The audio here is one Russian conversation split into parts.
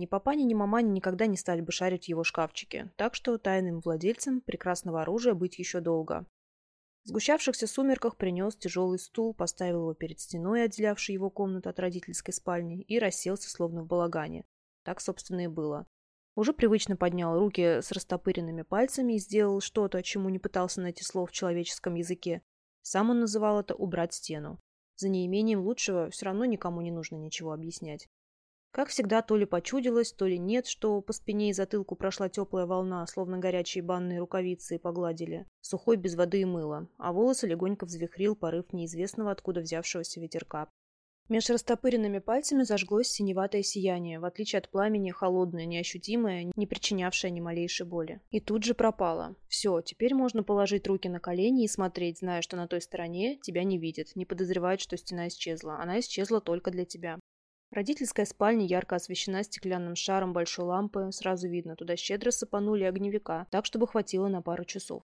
Ни папаня, ни маманя никогда не стали бы шарить в его шкафчике, так что тайным владельцем прекрасного оружия быть еще долго. В сгущавшихся сумерках принес тяжелый стул, поставил его перед стеной, отделявшей его комнату от родительской спальни, и расселся, словно в балагане. Так, собственно, и было. Уже привычно поднял руки с растопыренными пальцами и сделал что-то, чему не пытался найти слов в человеческом языке. Сам он называл это «убрать стену». За неимением лучшего все равно никому не нужно ничего объяснять. Как всегда, то ли почудилось, то ли нет, что по спине и затылку прошла теплая волна, словно горячие банные рукавицы погладили, сухой без воды и мыла, а волосы легонько взвихрил порыв неизвестного откуда взявшегося ветерка. Меж растопыренными пальцами зажглось синеватое сияние, в отличие от пламени, холодное, неощутимое, не причинявшее ни малейшей боли. И тут же пропало. Все, теперь можно положить руки на колени и смотреть, зная, что на той стороне тебя не видят, не подозревают, что стена исчезла. Она исчезла только для тебя. Родительская спальня ярко освещена стеклянным шаром большой лампы, сразу видно, туда щедро сыпанули огневика, так, чтобы хватило на пару часов.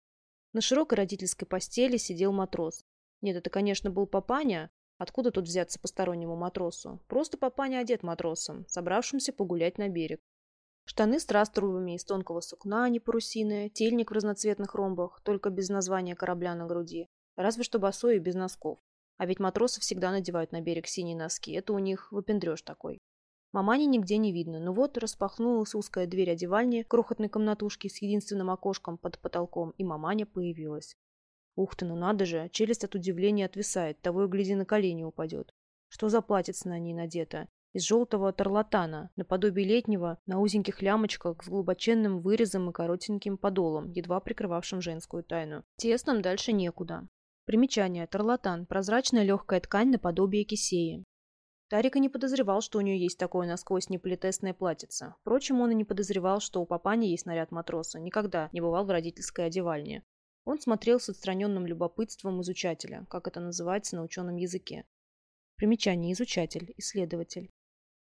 На широкой родительской постели сидел матрос. Нет, это, конечно, был папаня. Откуда тут взяться постороннему матросу? Просто папаня одет матросом, собравшимся погулять на берег. Штаны с раструбами из тонкого сукна, а не парусины, тельник в разноцветных ромбах, только без названия корабля на груди. Разве что босой и без носков. А ведь матросы всегда надевают на берег синие носки. Это у них выпендреж такой. Мамани нигде не видно, но вот распахнулась узкая дверь одевальни крохотной комнатушки с единственным окошком под потолком, и маманя появилась. Ух ты, ну надо же, челюсть от удивления отвисает, того и гляди на колени упадет. Что за платьице на ней надето? Из желтого тарлатана, наподобие летнего, на узеньких лямочках с глубоченным вырезом и коротеньким подолом, едва прикрывавшим женскую тайну. Тесном дальше некуда. Примечание. Тарлатан. Прозрачная легкая ткань наподобие кисеи. Тарик и не подозревал, что у нее есть такое насквозь неполитесное платьице. Впрочем, он и не подозревал, что у папани есть наряд матроса. Никогда не бывал в родительской одевальне. Он смотрел с отстраненным любопытством изучателя, как это называется на ученом языке. Примечание. Изучатель. Исследователь.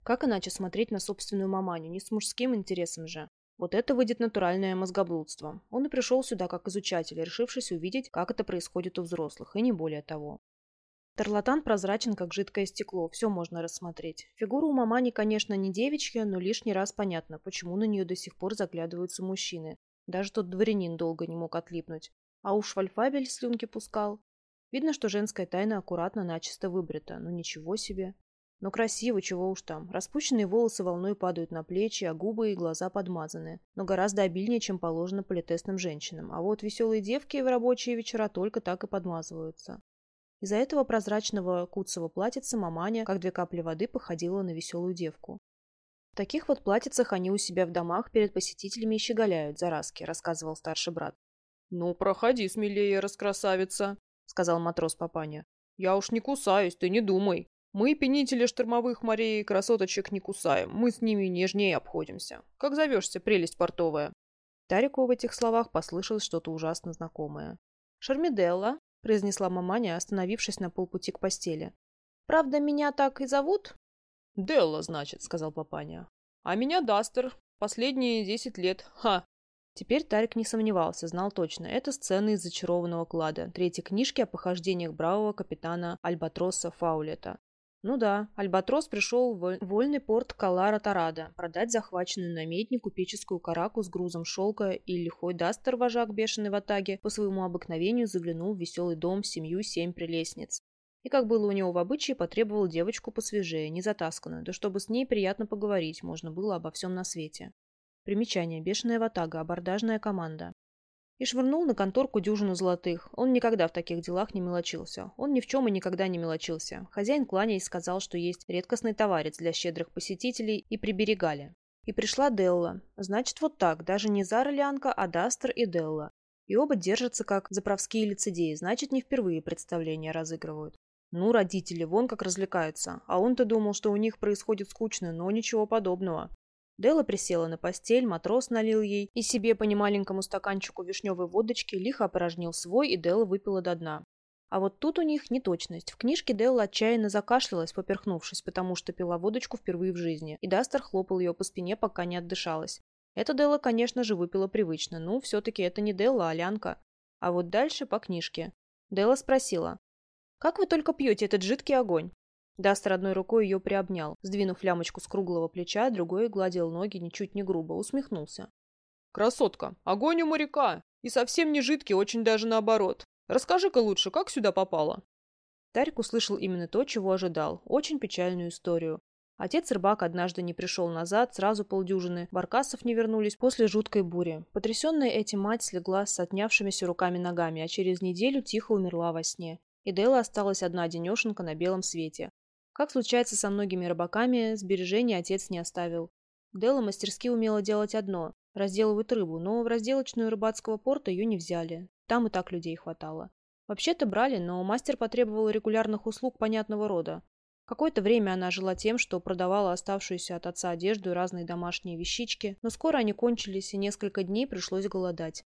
Как иначе смотреть на собственную маманю? Не с мужским интересом же. Вот это выйдет натуральное мозгоблудство. Он и пришел сюда как изучатель, решившись увидеть, как это происходит у взрослых, и не более того. Тарлатан прозрачен, как жидкое стекло, все можно рассмотреть. Фигура у мамани, конечно, не девичья, но лишний раз понятно, почему на нее до сих пор заглядываются мужчины. Даже тот дворянин долго не мог отлипнуть. А уж Вальфабель слюнки пускал. Видно, что женская тайна аккуратно начисто выбрита. Ну ничего себе. Но красиво, чего уж там. Распущенные волосы волной падают на плечи, а губы и глаза подмазаны. Но гораздо обильнее, чем положено политесным женщинам. А вот веселые девки в рабочие вечера только так и подмазываются. Из-за этого прозрачного куцого платьица маманя, как две капли воды, походила на веселую девку. В таких вот платьицах они у себя в домах перед посетителями и щеголяют, заразки, рассказывал старший брат. «Ну, проходи смелее, раскрасавица», — сказал матрос папаня. «Я уж не кусаюсь, ты не думай». Мы, пенители штормовых морей, красоточек не кусаем. Мы с ними нежнее обходимся. Как зовешься, прелесть портовая?» Тарику в этих словах послышалось что-то ужасно знакомое. «Шармиделла», — произнесла маманя, остановившись на полпути к постели. «Правда, меня так и зовут?» «Делла, значит», — сказал папаня. «А меня Дастер. Последние десять лет. Ха!» Теперь Тарик не сомневался, знал точно. Это сцена из «Зачарованного клада», третьей книжки о похождениях бравого капитана Альбатроса Фаулета. Ну да, Альбатрос пришел в вольный порт Калара-Тарада продать захваченную на медне купеческую караку с грузом шелка, и лихой Дастер, вожак бешеный в Атаге, по своему обыкновению заглянул в веселый дом семью семь прелестниц. И, как было у него в обычае, потребовал девочку посвежее, не затасканную, да чтобы с ней приятно поговорить можно было обо всем на свете. Примечание. Бешеная ватага. Абордажная команда и швырнул на конторку дюжину золотых. Он никогда в таких делах не мелочился. Он ни в чем и никогда не мелочился. Хозяин кланяясь сказал, что есть редкостный товарец для щедрых посетителей, и приберегали. И пришла Делла. Значит, вот так, даже не Зара Лианка, а Дастер и Делла. И оба держатся как заправские лицедеи, значит, не впервые представления разыгрывают. Ну, родители, вон как развлекаются. А он-то думал, что у них происходит скучно, но ничего подобного. Дела присела на постель, матрос налил ей и себе по немаленькому стаканчику вишневой водочки, лихо опорожнил свой, и Дела выпила до дна. А вот тут у них неточность. В книжке Делла отчаянно закашлялась, поперхнувшись, потому что пила водочку впервые в жизни, и Дастер хлопал ее по спине, пока не отдышалась. Это Делла, конечно же, выпила привычно. Ну, все-таки это не Делла, а Лянка. А вот дальше по книжке. Делла спросила. «Как вы только пьете этот жидкий огонь?» Дастер одной рукой ее приобнял, сдвинув лямочку с круглого плеча, другой гладил ноги ничуть не грубо, усмехнулся. «Красотка! Огонь у моряка! И совсем не жидкий, очень даже наоборот. Расскажи-ка лучше, как сюда попала?» Тарик услышал именно то, чего ожидал. Очень печальную историю. Отец рыбак однажды не пришел назад, сразу полдюжины. Баркасов не вернулись после жуткой бури. Потрясенная этим мать слегла с отнявшимися руками-ногами, а через неделю тихо умерла во сне. И Дела осталась одна денешенка на белом свете. Как случается со многими рыбаками, сбережений отец не оставил. Дела мастерски умела делать одно – разделывать рыбу, но в разделочную рыбацкого порта ее не взяли. Там и так людей хватало. Вообще-то брали, но мастер потребовал регулярных услуг понятного рода. Какое-то время она жила тем, что продавала оставшуюся от отца одежду и разные домашние вещички, но скоро они кончились, и несколько дней пришлось голодать.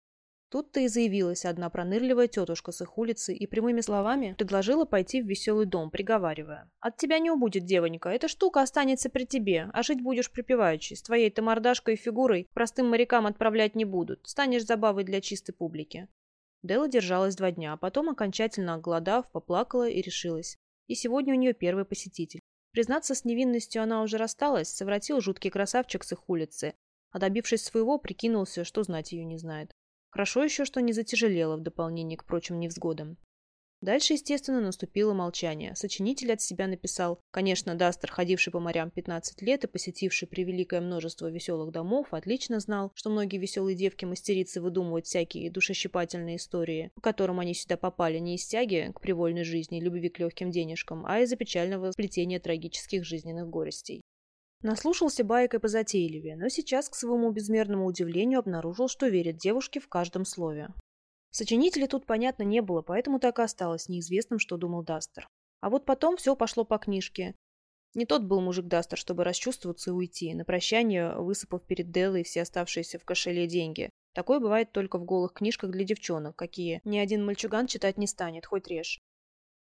Тут-то и заявилась одна пронырливая тетушка с их улицы и прямыми словами предложила пойти в веселый дом, приговаривая. «От тебя не убудет, девонька, эта штука останется при тебе, а жить будешь припеваючи. С твоей-то мордашкой и фигурой простым морякам отправлять не будут. Станешь забавой для чистой публики». Дела держалась два дня, а потом, окончательно оголодав, поплакала и решилась. И сегодня у нее первый посетитель. Признаться, с невинностью она уже рассталась, совратил жуткий красавчик с их улицы, а добившись своего, прикинулся, что знать ее не знает. Хорошо еще, что не затяжелело в дополнение к прочим невзгодам. Дальше, естественно, наступило молчание. Сочинитель от себя написал. Конечно, Дастер, ходивший по морям 15 лет и посетивший превеликое множество веселых домов, отлично знал, что многие веселые девки-мастерицы выдумывают всякие душещипательные истории, по которым они сюда попали не из тяги к привольной жизни и любви к легким денежкам, а из-за печального сплетения трагических жизненных горестей. Наслушался баек и позатейливее, но сейчас, к своему безмерному удивлению, обнаружил, что верит девушке в каждом слове. Сочинителя тут, понятно, не было, поэтому так и осталось неизвестным, что думал Дастер. А вот потом все пошло по книжке. Не тот был мужик Дастер, чтобы расчувствоваться и уйти, на прощание высыпав перед Деллой все оставшиеся в кошеле деньги. Такое бывает только в голых книжках для девчонок, какие ни один мальчуган читать не станет, хоть режь.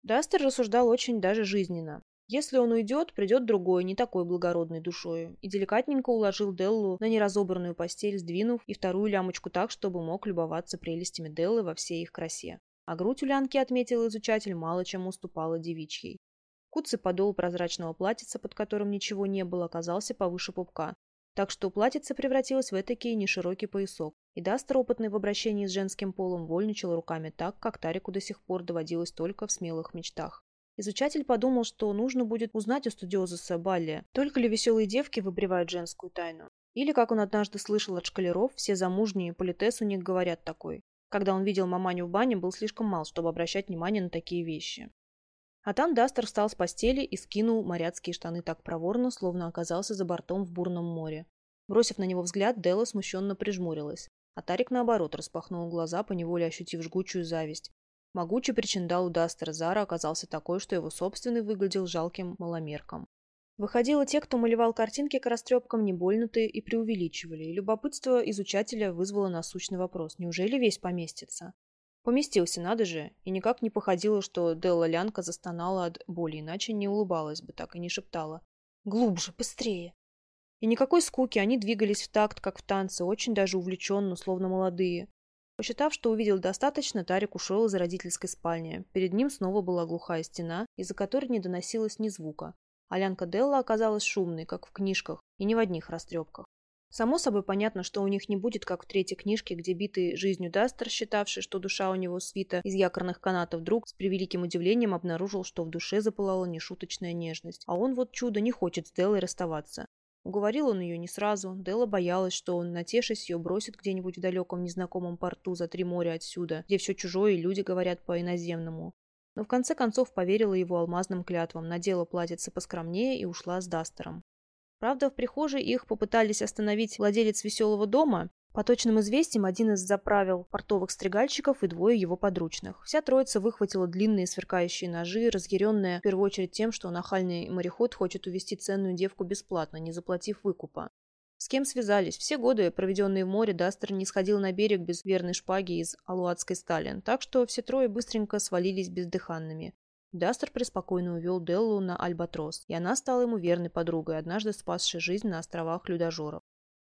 Дастер рассуждал очень даже жизненно. Если он уйдет, придет другой, не такой благородной душою, и деликатненько уложил Деллу на неразобранную постель, сдвинув и вторую лямочку так, чтобы мог любоваться прелестями Деллы во всей их красе. А грудь у Лянки, отметил изучатель, мало чем уступала девичьей. Куцый подол прозрачного платьица, под которым ничего не было, оказался повыше пупка, так что платьице превратилось в этакий неширокий поясок, и Дастер, опытный в обращении с женским полом, вольничал руками так, как Тарику до сих пор доводилось только в смелых мечтах. Изучатель подумал, что нужно будет узнать у студиозуса Балли, только ли веселые девки выбривают женскую тайну. Или, как он однажды слышал от шкалеров, все замужние политес у них говорят такой. Когда он видел маманю в бане, был слишком мал, чтобы обращать внимание на такие вещи. А там Дастер встал с постели и скинул моряцкие штаны так проворно, словно оказался за бортом в бурном море. Бросив на него взгляд, Делла смущенно прижмурилась. А Тарик, наоборот, распахнул глаза, поневоле ощутив жгучую зависть. Могучий причиндал у Дастера Зара оказался такой, что его собственный выглядел жалким маломерком. Выходило, те, кто малевал картинки к растрепкам, не больно-то и преувеличивали, и любопытство изучателя вызвало насущный вопрос. Неужели весь поместится? Поместился, надо же, и никак не походило, что Делла Лянка застонала от боли, иначе не улыбалась бы так и не шептала. «Глубже, быстрее!» И никакой скуки, они двигались в такт, как в танце, очень даже увлеченно, словно молодые. Посчитав, что увидел достаточно, Тарик ушел из родительской спальни. Перед ним снова была глухая стена, из-за которой не доносилось ни звука. Алянка Делла оказалась шумной, как в книжках, и не в одних растрепках. Само собой понятно, что у них не будет, как в третьей книжке, где битый жизнью Дастер, считавший, что душа у него свита из якорных канатов, вдруг с превеликим удивлением обнаружил, что в душе запылала нешуточная нежность. А он вот чудо не хочет с Деллой расставаться. Уговорил он ее не сразу. Дела боялась, что он, натешись, ее бросит где-нибудь в далеком незнакомом порту за три моря отсюда, где все чужое и люди говорят по-иноземному. Но в конце концов поверила его алмазным клятвам, надела платьице поскромнее и ушла с Дастером. Правда, в прихожей их попытались остановить владелец веселого дома, по точным известиям, один из заправил портовых стригальщиков и двое его подручных. Вся троица выхватила длинные сверкающие ножи, разъяренная в первую очередь тем, что нахальный мореход хочет увести ценную девку бесплатно, не заплатив выкупа. С кем связались? Все годы, проведенные в море, Дастер не сходил на берег без верной шпаги из алуатской стали, так что все трое быстренько свалились бездыханными. Дастер преспокойно увел Деллу на Альбатрос, и она стала ему верной подругой, однажды спасшей жизнь на островах Людожоров.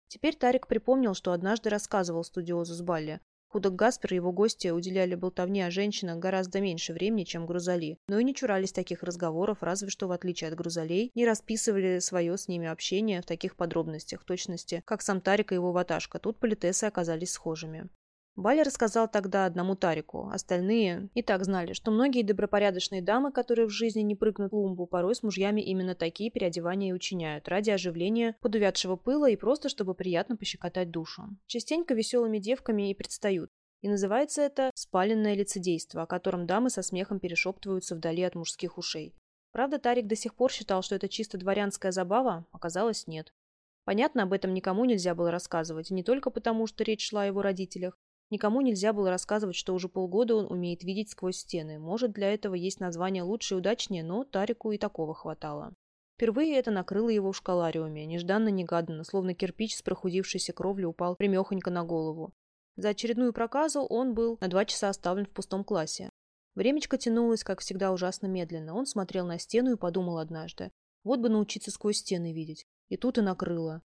Теперь Тарик припомнил, что однажды рассказывал студиозу с Балли. Худок Гаспер и его гости уделяли болтовне о женщинах гораздо меньше времени, чем Грузали, но и не чурались таких разговоров, разве что, в отличие от Грузалей, не расписывали свое с ними общение в таких подробностях, в точности, как сам Тарик и его ваташка. Тут политесы оказались схожими. Баля рассказал тогда одному Тарику. Остальные и так знали, что многие добропорядочные дамы, которые в жизни не прыгнут в лумбу, порой с мужьями именно такие переодевания и учиняют, ради оживления подувядшего пыла и просто, чтобы приятно пощекотать душу. Частенько веселыми девками и предстают. И называется это «спаленное лицедейство», о котором дамы со смехом перешептываются вдали от мужских ушей. Правда, Тарик до сих пор считал, что это чисто дворянская забава, оказалось нет. Понятно, об этом никому нельзя было рассказывать, не только потому, что речь шла о его родителях, Никому нельзя было рассказывать, что уже полгода он умеет видеть сквозь стены. Может, для этого есть название лучше и удачнее, но Тарику и такого хватало. Впервые это накрыло его в школариуме, нежданно-негаданно, словно кирпич с прохудившейся кровли упал примехонько на голову. За очередную проказу он был на два часа оставлен в пустом классе. Времечко тянулось, как всегда, ужасно медленно. Он смотрел на стену и подумал однажды. Вот бы научиться сквозь стены видеть. И тут и накрыло.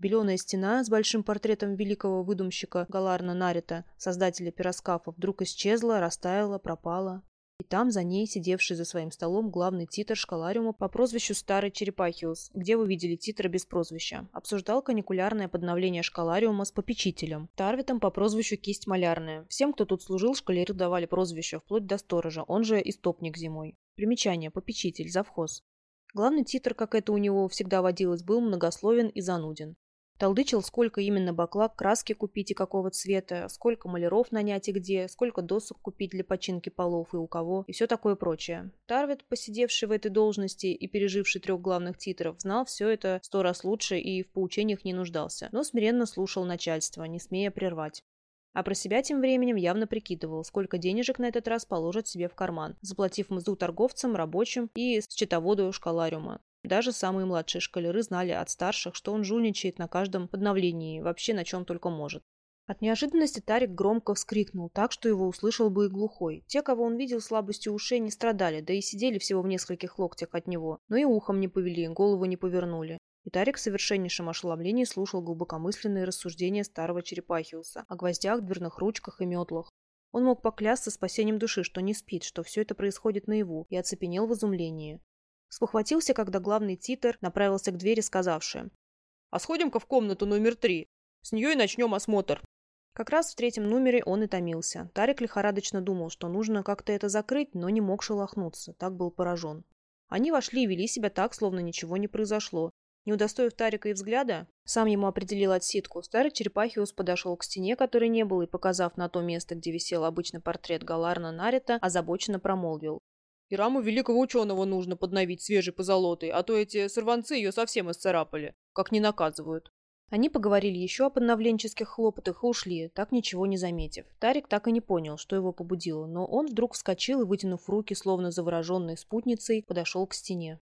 Беленая стена с большим портретом великого выдумщика Галарна Нарита, создателя пироскафа, вдруг исчезла, растаяла, пропала. И там, за ней, сидевший за своим столом, главный титр школариума по прозвищу Старый Черепахиус, где вы видели титра без прозвища, обсуждал каникулярное подновление школариума с попечителем, Тарвитом по прозвищу Кисть Малярная. Всем, кто тут служил, школяры давали прозвище, вплоть до сторожа, он же истопник зимой. Примечание, попечитель, завхоз. Главный титр, как это у него всегда водилось, был многословен и зануден. Толдычил, сколько именно баклак краски купить и какого цвета, сколько маляров нанять и где, сколько досок купить для починки полов и у кого, и все такое прочее. Тарвит, посидевший в этой должности и переживший трех главных титров, знал все это сто раз лучше и в поучениях не нуждался, но смиренно слушал начальство, не смея прервать. А про себя тем временем явно прикидывал, сколько денежек на этот раз положит себе в карман, заплатив мзду торговцам, рабочим и счетоводу школариума. Даже самые младшие шкалеры знали от старших, что он жульничает на каждом подновлении, вообще на чем только может. От неожиданности Тарик громко вскрикнул, так что его услышал бы и глухой. Те, кого он видел слабостью ушей, не страдали, да и сидели всего в нескольких локтях от него, но и ухом не повели, голову не повернули. И Тарик в совершеннейшем ошеломлении слушал глубокомысленные рассуждения старого Черепахиуса о гвоздях, дверных ручках и метлах. Он мог поклясться спасением души, что не спит, что все это происходит наяву, и оцепенел в изумлении. Спохватился, когда главный титр направился к двери, сказавший. «А сходим-ка в комнату номер три. С нее и начнем осмотр». Как раз в третьем номере он и томился. Тарик лихорадочно думал, что нужно как-то это закрыть, но не мог шелохнуться. Так был поражен. Они вошли и вели себя так, словно ничего не произошло. Не удостоив Тарика и взгляда, сам ему определил отсидку. Старый Черепахиус подошел к стене, которой не было, и, показав на то место, где висел обычный портрет Галарна Нарита, озабоченно промолвил. И раму великого ученого нужно подновить свежей позолотой, а то эти сорванцы ее совсем исцарапали, как не наказывают. Они поговорили еще о подновленческих хлопотах и ушли, так ничего не заметив. Тарик так и не понял, что его побудило, но он вдруг вскочил и, вытянув руки, словно завороженной спутницей, подошел к стене.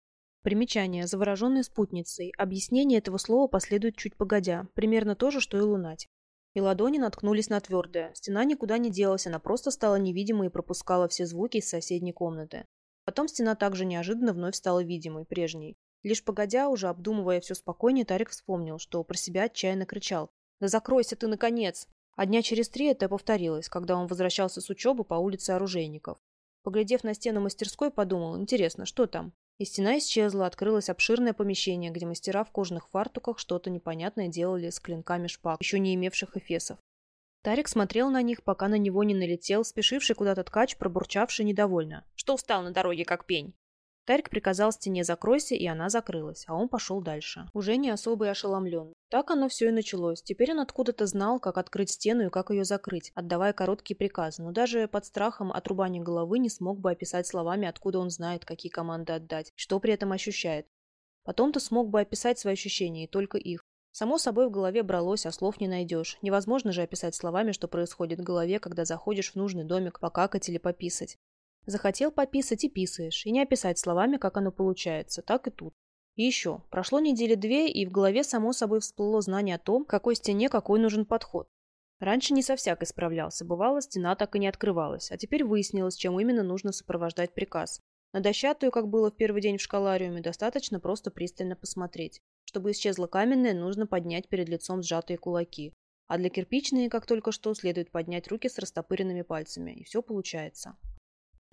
Примечание. Завороженной спутницей. Объяснение этого слова последует чуть погодя. Примерно то же, что и лунать. И ладони наткнулись на твердое. Стена никуда не делась, она просто стала невидимой и пропускала все звуки из соседней комнаты. Потом стена также неожиданно вновь стала видимой, прежней. Лишь погодя, уже обдумывая все спокойнее, Тарик вспомнил, что про себя отчаянно кричал. «Да закройся ты, наконец!» А дня через три это повторилось, когда он возвращался с учебы по улице оружейников. Поглядев на стену мастерской, подумал, интересно, что там? И стена исчезла, открылось обширное помещение, где мастера в кожаных фартуках что-то непонятное делали с клинками шпаг, еще не имевших эфесов. Тарик смотрел на них, пока на него не налетел, спешивший куда-то ткач, пробурчавший недовольно. «Что встал на дороге, как пень?» Тарик приказал стене «закройся», и она закрылась, а он пошел дальше. Уже не особо и ошеломлен. Так оно все и началось. Теперь он откуда-то знал, как открыть стену и как ее закрыть, отдавая короткие приказы, но даже под страхом отрубания головы не смог бы описать словами, откуда он знает, какие команды отдать, что при этом ощущает. Потом-то смог бы описать свои ощущения, и только их. Само собой в голове бралось, а слов не найдешь. Невозможно же описать словами, что происходит в голове, когда заходишь в нужный домик покакать или пописать. Захотел пописать и писаешь, и не описать словами, как оно получается, так и тут. И еще, прошло недели две, и в голове само собой всплыло знание о том, какой стене какой нужен подход. Раньше не со всякой справлялся, бывало, стена так и не открывалась, а теперь выяснилось, чем именно нужно сопровождать приказ. На дощатую, как было в первый день в школариуме, достаточно просто пристально посмотреть. Чтобы исчезла каменная, нужно поднять перед лицом сжатые кулаки. А для кирпичной, как только что, следует поднять руки с растопыренными пальцами, и все получается.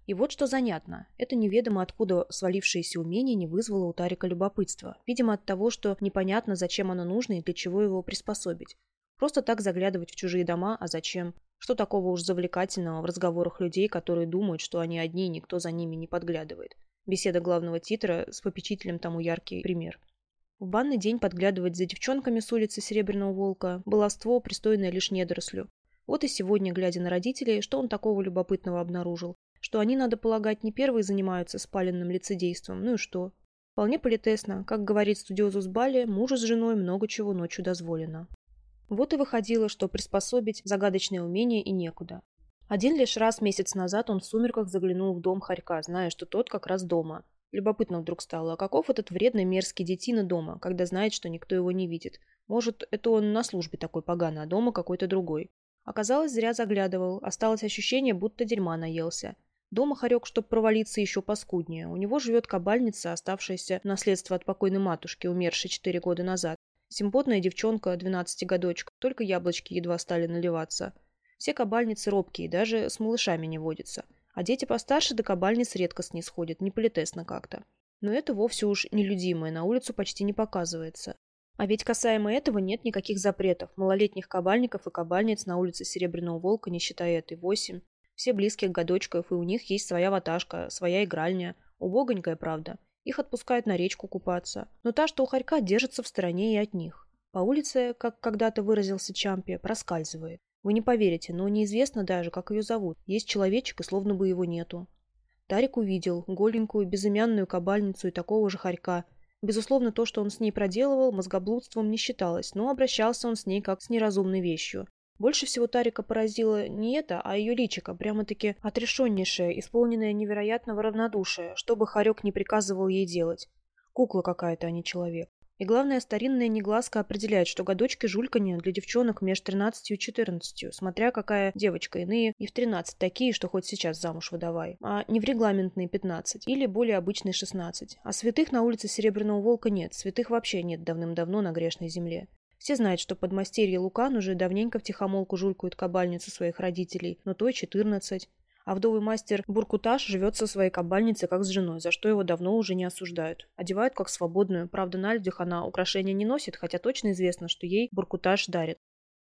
И вот что занятно. Это неведомо откуда свалившееся умение не вызвало у Тарика любопытства. Видимо, от того, что непонятно, зачем оно нужно и для чего его приспособить. Просто так заглядывать в чужие дома, а зачем? Что такого уж завлекательного в разговорах людей, которые думают, что они одни и никто за ними не подглядывает? Беседа главного титра с попечителем тому яркий пример. В банный день подглядывать за девчонками с улицы Серебряного Волка, баловство, пристойное лишь недорослю. Вот и сегодня, глядя на родителей, что он такого любопытного обнаружил? Что они, надо полагать, не первые занимаются спаленным лицедейством, ну и что? Вполне политесно, как говорит студиозус Бали, мужу с женой много чего ночью дозволено. Вот и выходило, что приспособить загадочное умение и некуда. Один лишь раз месяц назад он в сумерках заглянул в дом Харька, зная, что тот как раз дома. Любопытно вдруг стало, а каков этот вредный мерзкий детина дома, когда знает, что никто его не видит. Может, это он на службе такой поганый, а дома какой-то другой. Оказалось, зря заглядывал. Осталось ощущение, будто дерьма наелся. Дома Харек, чтоб провалиться еще паскуднее. У него живет кабальница, оставшаяся наследство от покойной матушки, умершей четыре года назад. Симпотная девчонка, двенадцатигодочка, только яблочки едва стали наливаться. Все кабальницы робкие, даже с малышами не водятся. А дети постарше до кабальниц редко снисходят, не политесно как-то. Но это вовсе уж нелюдимое, на улицу почти не показывается. А ведь касаемо этого нет никаких запретов. Малолетних кабальников и кабальниц на улице Серебряного Волка, не считая этой, восемь. Все близких годочков, и у них есть своя ваташка, своя игральня. Убогонькая, правда. Их отпускают на речку купаться. Но та, что у хорька, держится в стороне и от них. По улице, как когда-то выразился Чампи, проскальзывает. Вы не поверите, но неизвестно даже, как ее зовут. Есть человечек, и словно бы его нету. Тарик увидел голенькую, безымянную кабальницу и такого же хорька. Безусловно, то, что он с ней проделывал, мозгоблудством не считалось, но обращался он с ней как с неразумной вещью. Больше всего Тарика поразило не это, а ее личико, прямо-таки отрешеннейшее, исполненное невероятного равнодушия, что бы Харек не приказывал ей делать. Кукла какая-то, а не человек. И главное, старинная негласка определяет, что годочки жульканья для девчонок между 13 и 14, смотря какая девочка, иные и в 13 такие, что хоть сейчас замуж выдавай, а не в регламентные 15 или более обычные 16. А святых на улице Серебряного Волка нет, святых вообще нет давным-давно на грешной земле. Все знают, что подмастерье Лукан уже давненько втихомолку жулькают кабальницу своих родителей, но той 14. А вдовый мастер Буркуташ живет со своей кабальницей как с женой, за что его давно уже не осуждают. Одевают как свободную, правда на людях она украшения не носит, хотя точно известно, что ей Буркуташ дарит.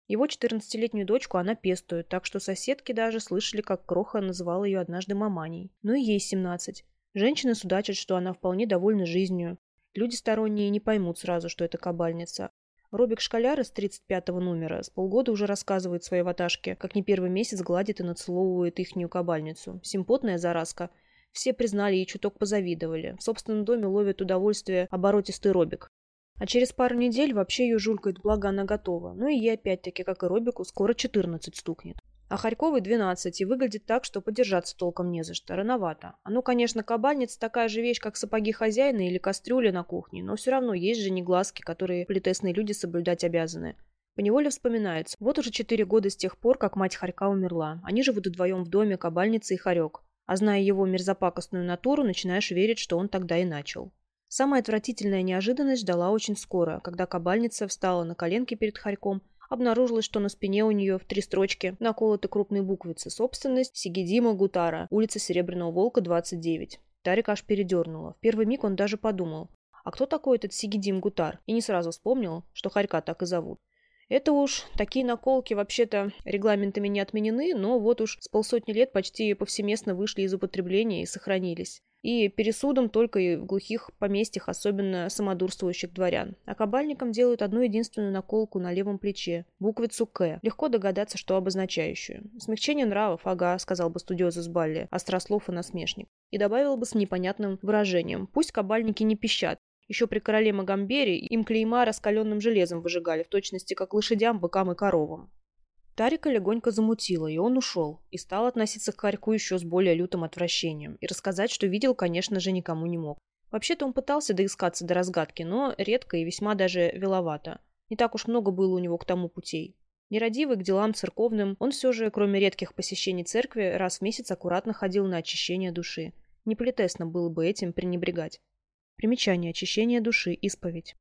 Его 14-летнюю дочку она пестует, так что соседки даже слышали, как Кроха называл ее однажды маманей. Ну и ей 17. Женщины судачат, что она вполне довольна жизнью. Люди сторонние не поймут сразу, что это кабальница. Робик Школяр из 35-го номера с полгода уже рассказывает своей ваташке, как не первый месяц гладит и нацеловывает ихнюю кабальницу. Симпотная заразка. Все признали и чуток позавидовали. В собственном доме ловит удовольствие оборотистый Робик. А через пару недель вообще ее жулькает, благо она готова. Ну и ей опять-таки, как и Робику, скоро 14 стукнет. А Харьковой 12 и выглядит так, что подержаться толком не за что, рановато. А ну, конечно, кабальница такая же вещь, как сапоги хозяина или кастрюля на кухне, но все равно есть же негласки, которые политесные люди соблюдать обязаны. Поневоле вспоминается. Вот уже четыре года с тех пор, как мать Харька умерла. Они живут вдвоем в доме, кабальница и Харек. А зная его мерзопакостную натуру, начинаешь верить, что он тогда и начал. Самая отвратительная неожиданность ждала очень скоро, когда кабальница встала на коленки перед Харьком обнаружилось, что на спине у нее в три строчки наколоты крупные буквицы. Собственность Сигидима Гутара, улица Серебряного Волка, 29. Тарик аж передернула. В первый миг он даже подумал, а кто такой этот Сигидим Гутар? И не сразу вспомнил, что Харька так и зовут. Это уж такие наколки вообще-то регламентами не отменены, но вот уж с полсотни лет почти повсеместно вышли из употребления и сохранились и пересудом только и в глухих поместьях, особенно самодурствующих дворян. А кабальникам делают одну единственную наколку на левом плече, буквицу «К». Легко догадаться, что обозначающую. «Смягчение нравов, ага», — сказал бы студиозус Балли, острослов и насмешник. И добавил бы с непонятным выражением. «Пусть кабальники не пищат, еще при короле Магомбере им клейма раскаленным железом выжигали, в точности как лошадям, быкам и коровам. Тарика легонько замутило, и он ушел, и стал относиться к Харьку еще с более лютым отвращением, и рассказать, что видел, конечно же, никому не мог. Вообще-то он пытался доискаться до разгадки, но редко и весьма даже веловато. Не так уж много было у него к тому путей. Нерадивый к делам церковным, он все же, кроме редких посещений церкви, раз в месяц аккуратно ходил на очищение души. Неполитесно было бы этим пренебрегать. Примечание очищения души, исповедь.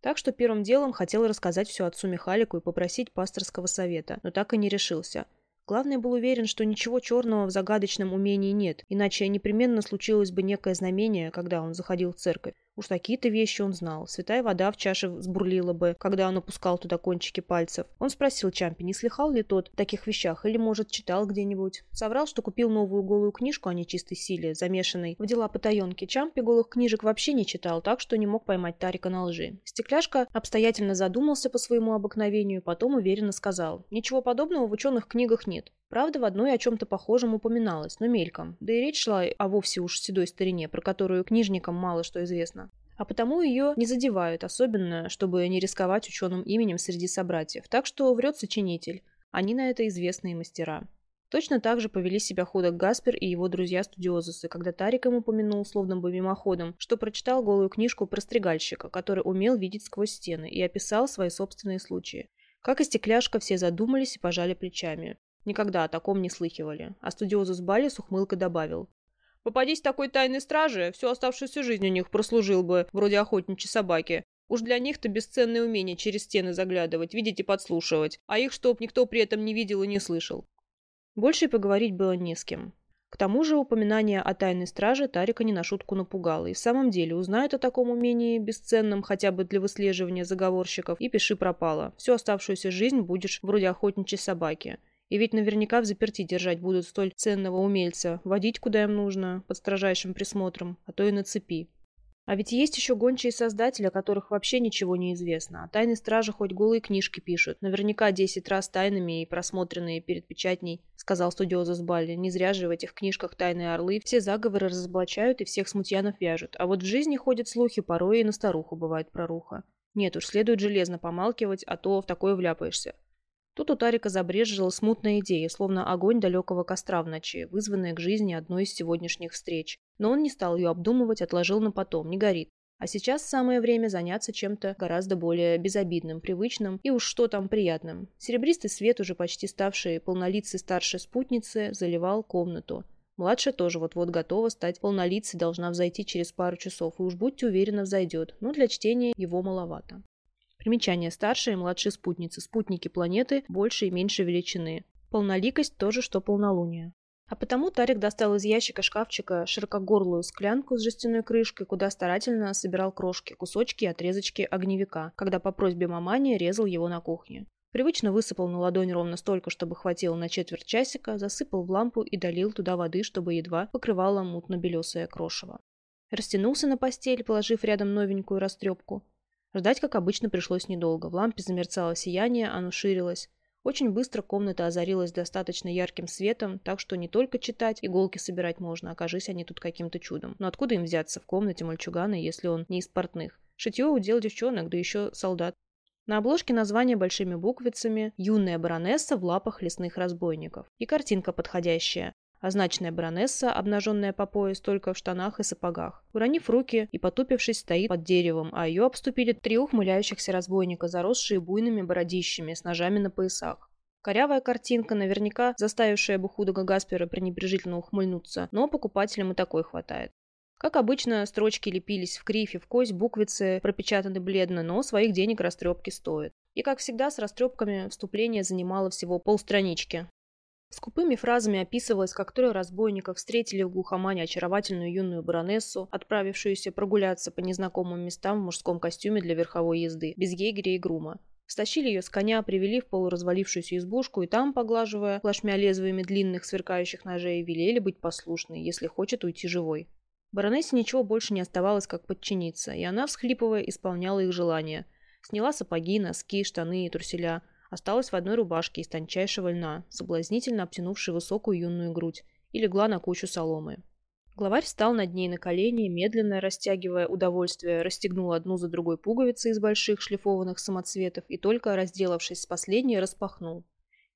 Так что первым делом хотел рассказать все отцу Михалику и попросить пасторского совета, но так и не решился. Главное, был уверен, что ничего черного в загадочном умении нет, иначе непременно случилось бы некое знамение, когда он заходил в церковь. Уж такие-то вещи он знал. Святая вода в чаше сбурлила бы, когда он опускал туда кончики пальцев. Он спросил Чампи, не слыхал ли тот в таких вещах, или, может, читал где-нибудь. Соврал, что купил новую голую книжку о нечистой силе, замешанной в дела потаенки. Чампи голых книжек вообще не читал, так что не мог поймать Тарика на лжи. Стекляшка обстоятельно задумался по своему обыкновению, потом уверенно сказал. Ничего подобного в ученых книгах нет. Правда, в одной о чем-то похожем упоминалось, но мельком. Да и речь шла о вовсе уж седой старине, про которую книжникам мало что известно. А потому ее не задевают, особенно, чтобы не рисковать ученым именем среди собратьев. Так что врет сочинитель. Они на это известные мастера. Точно так же повели себя худок Гаспер и его друзья-студиозусы, когда Тарик ему упомянул, словно бы мимоходом, что прочитал голую книжку про стригальщика, который умел видеть сквозь стены, и описал свои собственные случаи. Как и стекляшка, все задумались и пожали плечами. Никогда о таком не слыхивали. А студиозус Бали с ухмылкой добавил. Попадись такой тайной страже, всю оставшуюся жизнь у них прослужил бы, вроде охотничьей собаки. Уж для них-то бесценное умение через стены заглядывать, видеть и подслушивать, а их чтоб никто при этом не видел и не слышал. Больше поговорить было не с кем. К тому же упоминание о тайной страже Тарика не на шутку напугало, и в самом деле узнает о таком умении, бесценном хотя бы для выслеживания заговорщиков, и пиши пропало. Всю оставшуюся жизнь будешь вроде охотничьей собаки. И ведь наверняка в заперти держать будут столь ценного умельца, водить куда им нужно, под строжайшим присмотром, а то и на цепи. А ведь есть еще гончие создатели, о которых вообще ничего не известно. А тайные стражи хоть голые книжки пишут. Наверняка десять раз тайными и просмотренные перед печатней, сказал студиозус Балли. Не зря же в этих книжках тайные орлы все заговоры разоблачают и всех смутьянов вяжут. А вот в жизни ходят слухи, порой и на старуху бывает проруха. Нет уж, следует железно помалкивать, а то в такое вляпаешься. Тут у Тарика забрежила смутная идея, словно огонь далекого костра в ночи, вызванная к жизни одной из сегодняшних встреч. Но он не стал ее обдумывать, отложил на потом, не горит. А сейчас самое время заняться чем-то гораздо более безобидным, привычным и уж что там приятным. Серебристый свет, уже почти ставший полнолицей старшей спутницы, заливал комнату. Младшая тоже вот-вот готова стать полнолицей, должна взойти через пару часов, и уж будьте уверены, взойдет, но для чтения его маловато. Примечание. Старшие и младшие спутницы. Спутники планеты больше и меньше величины. Полноликость тоже, что полнолуние. А потому Тарик достал из ящика шкафчика широкогорлую склянку с жестяной крышкой, куда старательно собирал крошки, кусочки и отрезочки огневика, когда по просьбе мамани резал его на кухне. Привычно высыпал на ладонь ровно столько, чтобы хватило на четверть часика, засыпал в лампу и долил туда воды, чтобы едва покрывало мутно-белесое крошево. Растянулся на постель, положив рядом новенькую растрепку. Ждать, как обычно, пришлось недолго. В лампе замерцало сияние, оно ширилось. Очень быстро комната озарилась достаточно ярким светом, так что не только читать, иголки собирать можно, окажись они тут каким-то чудом. Но откуда им взяться в комнате мальчугана, если он не из портных? Шитье удел девчонок, да еще солдат. На обложке название большими буквицами «Юная баронесса в лапах лесных разбойников». И картинка подходящая. Означенная баронесса, обнаженная по пояс, только в штанах и сапогах. Уронив руки и потупившись, стоит под деревом, а ее обступили три ухмыляющихся разбойника, заросшие буйными бородищами, с ножами на поясах. Корявая картинка, наверняка заставившая бы худого Гаспера пренебрежительно ухмыльнуться, но покупателям и такой хватает. Как обычно, строчки лепились в кривь и в кость, буквицы пропечатаны бледно, но своих денег растрепки стоят. И, как всегда, с растрепками вступление занимало всего полстранички. Скупыми фразами описывалось, как трое разбойников встретили в глухомане очаровательную юную баронессу, отправившуюся прогуляться по незнакомым местам в мужском костюме для верховой езды, без егеря и грума. Стащили ее с коня, привели в полуразвалившуюся избушку и там, поглаживая плашмя лезвиями длинных сверкающих ножей, велели быть послушной, если хочет уйти живой. Баронессе ничего больше не оставалось, как подчиниться, и она, всхлипывая, исполняла их желания. Сняла сапоги, носки, штаны и труселя – Осталась в одной рубашке из тончайшего льна, соблазнительно обтянувшей высокую юную грудь, и легла на кучу соломы. Главарь встал над ней на колени, медленно растягивая удовольствие, расстегнул одну за другой пуговицы из больших шлифованных самоцветов и только, разделавшись с последней, распахнул.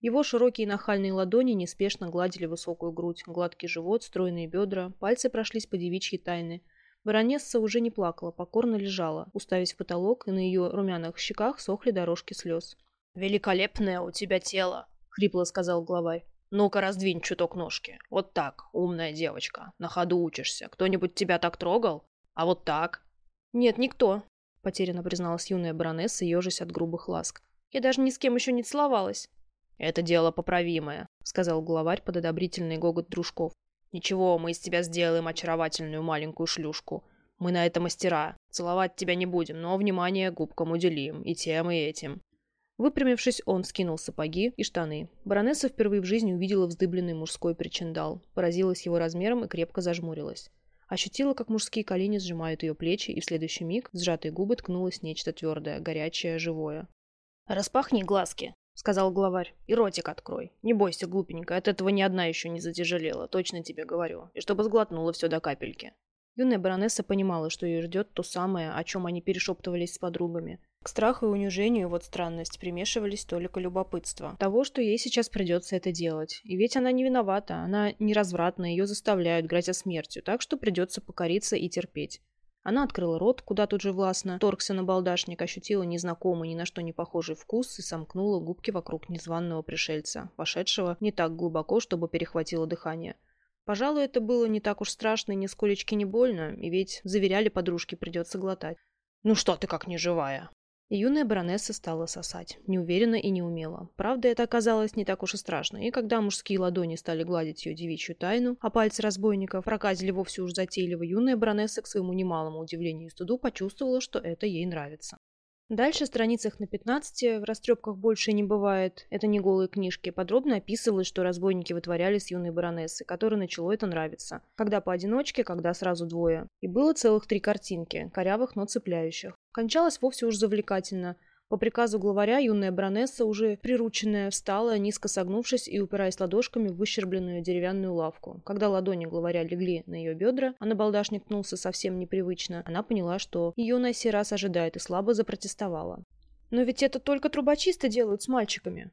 Его широкие нахальные ладони неспешно гладили высокую грудь, гладкий живот, стройные бедра, пальцы прошлись по девичьей тайны. Баронесса уже не плакала, покорно лежала, уставясь в потолок, и на ее румяных щеках сохли дорожки слез. «Великолепное у тебя тело», — хрипло сказал главарь. «Ну-ка, раздвинь чуток ножки. Вот так, умная девочка. На ходу учишься. Кто-нибудь тебя так трогал? А вот так?» «Нет, никто». — потерянно призналась юная баронесса, ежась от грубых ласк. «Я даже ни с кем еще не целовалась». «Это дело поправимое», — сказал главарь под одобрительный гогот дружков. «Ничего, мы из тебя сделаем очаровательную маленькую шлюшку. Мы на это мастера. Целовать тебя не будем, но внимание губкам уделим. И тем, и этим». Выпрямившись, он скинул сапоги и штаны. Баронесса впервые в жизни увидела вздыбленный мужской причиндал. Поразилась его размером и крепко зажмурилась. Ощутила, как мужские колени сжимают ее плечи, и в следующий миг в сжатые губы ткнулось нечто твердое, горячее, живое. «Распахни глазки», — сказал главарь, — «и ротик открой. Не бойся, глупенькая, от этого ни одна еще не затяжелела, точно тебе говорю. И чтобы сглотнула все до капельки». Юная баронесса понимала, что ее ждет то самое, о чем они перешептывались с подругами. К страху и унижению вот странность примешивались только любопытство. Того, что ей сейчас придется это делать. И ведь она не виновата, она не развратна, ее заставляют, грозя смертью, так что придется покориться и терпеть. Она открыла рот, куда тут же властно, торгся на балдашник, ощутила незнакомый, ни на что не похожий вкус и сомкнула губки вокруг незваного пришельца, вошедшего не так глубоко, чтобы перехватило дыхание. Пожалуй, это было не так уж страшно и нисколечки не больно, и ведь, заверяли подружки, придется глотать. «Ну что ты как неживая?» Юная баронесса стала сосать, неуверенно и неумело. Правда, это оказалось не так уж и страшно, и когда мужские ладони стали гладить ее девичью тайну, а пальцы разбойников проказили вовсе уж затейливо, юная баронесса, к своему немалому удивлению и студу, почувствовала, что это ей нравится. Дальше, страницах на 15, в растрепках больше не бывает, это не голые книжки, подробно описывалось, что разбойники вытворяли с юной баронессой, которой начало это нравиться. Когда поодиночке, когда сразу двое. И было целых три картинки, корявых, но цепляющих. Кончалось вовсе уж завлекательно – по приказу главаря юная баронесса, уже прирученная, встала, низко согнувшись и упираясь ладошками в выщербленную деревянную лавку. Когда ладони главаря легли на ее бедра, а на балдашник ткнулся совсем непривычно, она поняла, что ее на сей раз ожидает, и слабо запротестовала. «Но ведь это только трубочисты делают с мальчиками».